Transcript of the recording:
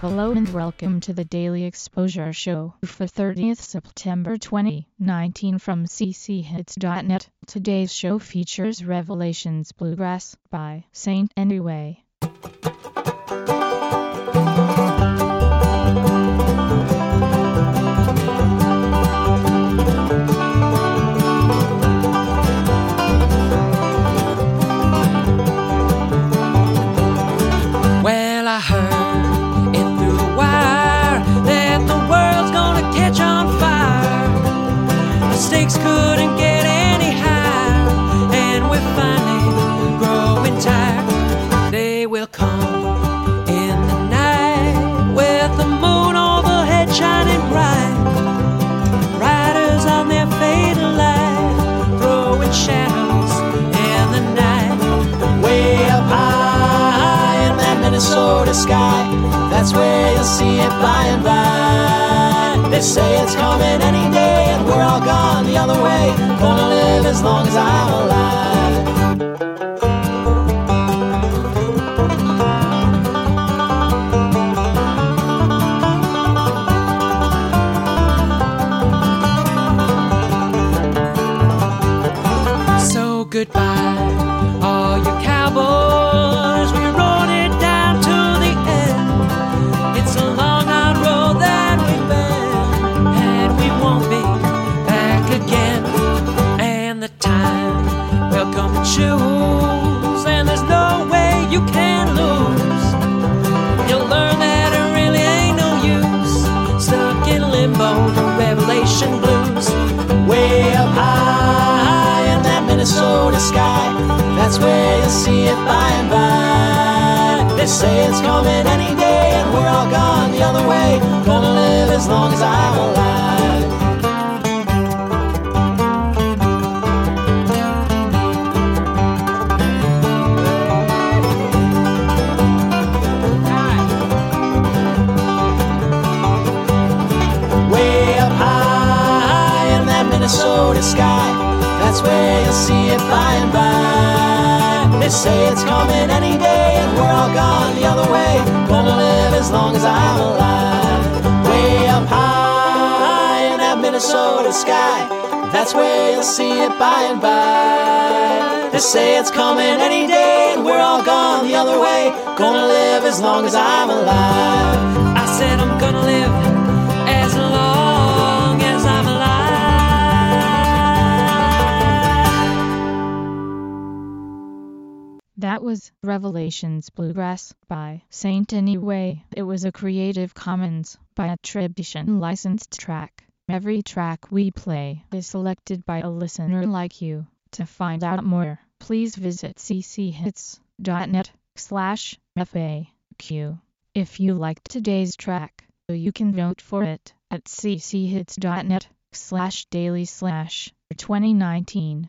Hello and welcome to the Daily Exposure Show for 30th September 2019 from cchits.net. Today's show features Revelations Bluegrass by Saint Anyway. Minnesota sky, that's where you'll see it by and by. They say it's coming any day, and we're all gone the other way. Gonna live as long as I'm alive. So goodbye, you can lose. You'll learn that it really ain't no use. Stuck in limbo, the revelation blues. Way up high in that Minnesota sky, that's where you'll see it by and by. They say it's coming any day, and we're all gone the other way. Gonna live as long as I'm alive. That's where you'll see it by and by. They say it's coming any day, and we're all gone the other way. Gonna live as long as I'm alive. Way up high in that Minnesota sky. That's where you'll see it by and by. They say it's coming any day, and we're all gone the other way. Gonna live as long as I'm alive. I said I'm gonna live was Revelations Bluegrass by Saint Anyway. It was a Creative Commons by attribution licensed track. Every track we play is selected by a listener like you. To find out more, please visit cchits.net slash FAQ. If you liked today's track, you can vote for it at cchits.net slash daily slash 2019